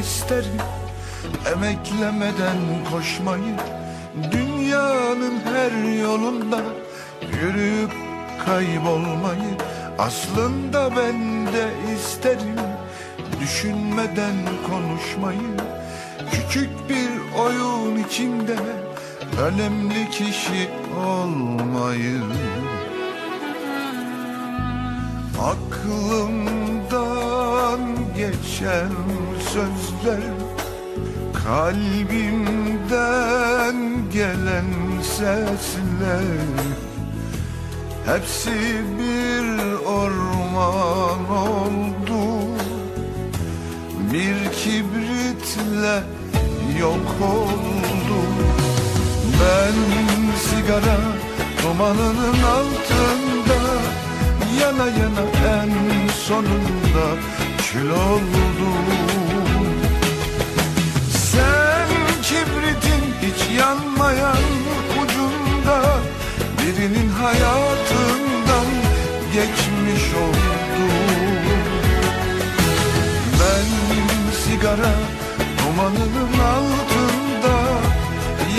isterim Emeklemeden koşmayı Dünyanın her yolunda Yürüyüp kaybolmayı Aslında ben de isterim Düşünmeden konuşmayı Küçük bir oyun içinde Önemli kişi olmayı Aklımdan geçen sözler Kalbimden gelen sesler. Hepsi bir orman oldu. Bir kibritle yok oldu. Ben sigara dumanının altında Yana yana en sonunda kül oldum. Sen kibritin hiç yanmayan ucunda Birinin hayatından geçmiş oldum. Ben sigara dumanının altında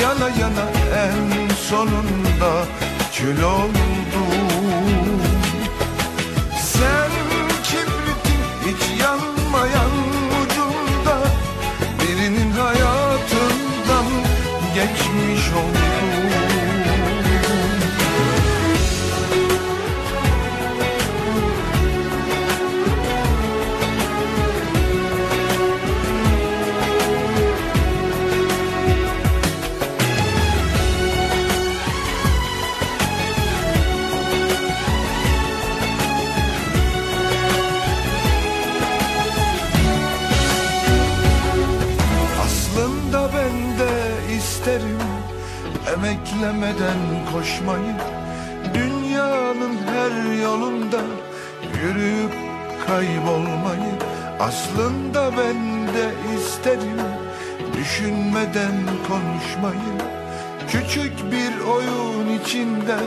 Yana yana en sonunda kül oldum Emeklemeden koşmayı Dünyanın her yolunda Yürüyüp kaybolmayı. Aslında ben de isterim Düşünmeden konuşmayı. Küçük bir oyun içinde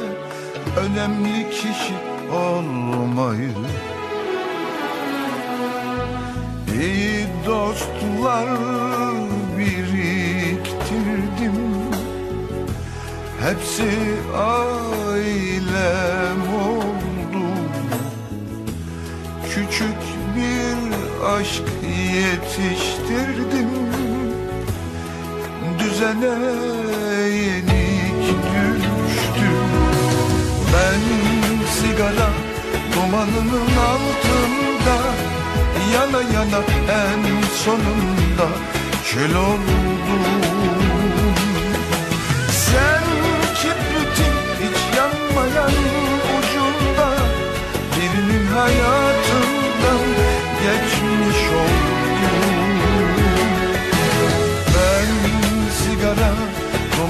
Önemli kişi olmayı. İyi dostlar biriktirdim Hepsi ailem oldu. Küçük bir aşk yetiştirdim. Düzene yenik düştüm. Ben sigara dumanının altında Yana yana en sonunda kül oldum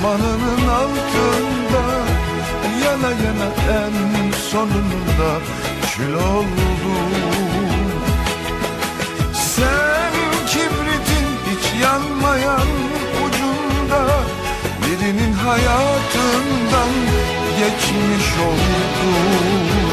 dumanının altında Yana yana en sonunda kül oldum. Sen kibritin hiç yanmayan ucunda Birinin hayatından geçmiş oldun